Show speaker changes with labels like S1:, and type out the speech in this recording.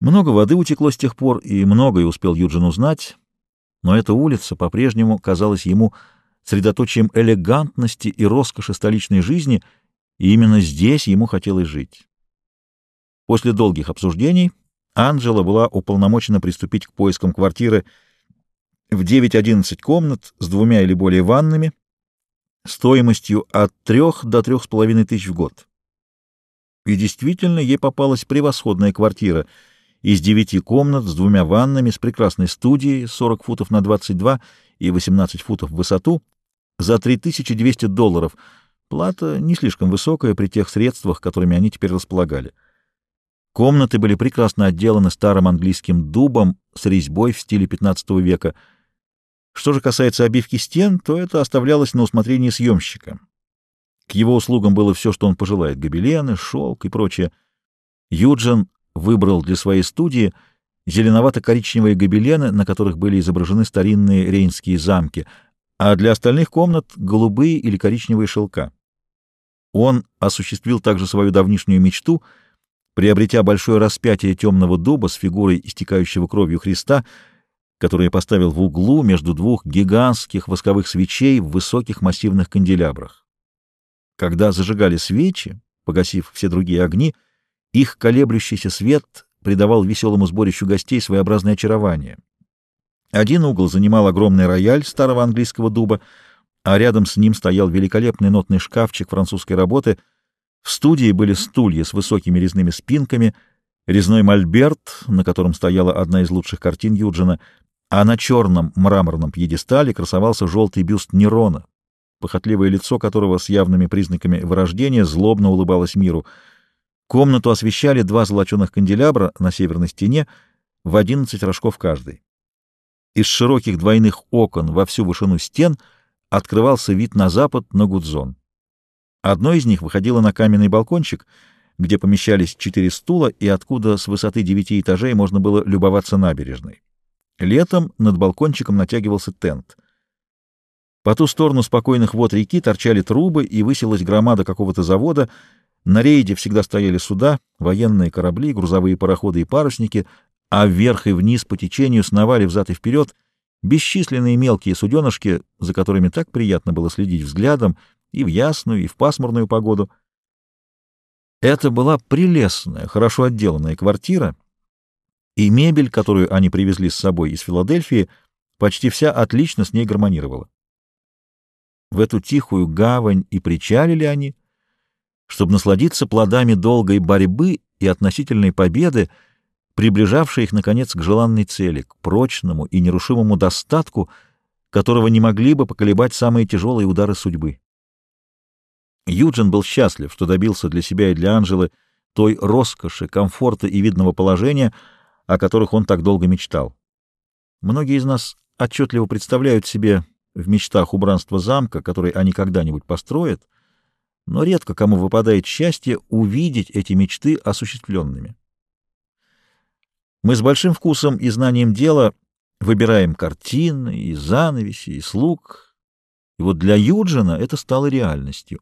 S1: Много воды утекло с тех пор, и многое успел Юджин узнать, но эта улица по-прежнему казалась ему средоточием элегантности и роскоши столичной жизни, и именно здесь ему хотелось жить. После долгих обсуждений Анджела была уполномочена приступить к поискам квартиры в 9-11 комнат с двумя или более ваннами, стоимостью от 3 до 3,5 тысяч в год. И действительно, ей попалась превосходная квартира — из девяти комнат с двумя ваннами, с прекрасной студией 40 футов на 22 и 18 футов в высоту за 3200 долларов. Плата не слишком высокая при тех средствах, которыми они теперь располагали. Комнаты были прекрасно отделаны старым английским дубом с резьбой в стиле XV века. Что же касается обивки стен, то это оставлялось на усмотрение съемщика. К его услугам было все, что он пожелает — гобелены, шелк и прочее. Юджин выбрал для своей студии зеленовато-коричневые гобелены, на которых были изображены старинные рейнские замки, а для остальных комнат — голубые или коричневые шелка. Он осуществил также свою давнишнюю мечту, приобретя большое распятие темного дуба с фигурой истекающего кровью Христа, которое поставил в углу между двух гигантских восковых свечей в высоких массивных канделябрах. Когда зажигали свечи, погасив все другие огни, — их колеблющийся свет придавал веселому сборищу гостей своеобразное очарование. Один угол занимал огромный рояль старого английского дуба, а рядом с ним стоял великолепный нотный шкафчик французской работы. В студии были стулья с высокими резными спинками, резной мольберт, на котором стояла одна из лучших картин Юджина, а на черном мраморном пьедестале красовался желтый бюст Нерона, похотливое лицо которого с явными признаками вырождения злобно улыбалось миру — Комнату освещали два золоченых канделябра на северной стене в одиннадцать рожков каждый. Из широких двойных окон во всю вышину стен открывался вид на запад, на Гудзон. Одно из них выходило на каменный балкончик, где помещались четыре стула и откуда с высоты девяти этажей можно было любоваться набережной. Летом над балкончиком натягивался тент. По ту сторону спокойных вод реки торчали трубы и высилась громада какого-то завода — на рейде всегда стояли суда, военные корабли, грузовые пароходы и парусники, а вверх и вниз по течению сновали взад и вперед бесчисленные мелкие суденышки, за которыми так приятно было следить взглядом и в ясную, и в пасмурную погоду. Это была прелестная, хорошо отделанная квартира, и мебель, которую они привезли с собой из Филадельфии, почти вся отлично с ней гармонировала. В эту тихую гавань и причалили они, чтобы насладиться плодами долгой борьбы и относительной победы, приближавшей их, наконец, к желанной цели, к прочному и нерушимому достатку, которого не могли бы поколебать самые тяжелые удары судьбы. Юджин был счастлив, что добился для себя и для Анжелы той роскоши, комфорта и видного положения, о которых он так долго мечтал. Многие из нас отчетливо представляют себе в мечтах убранство замка, который они когда-нибудь построят, но редко кому выпадает счастье увидеть эти мечты осуществленными. Мы с большим вкусом и знанием дела выбираем картины, и занавеси, и слуг. И вот для Юджина это стало реальностью.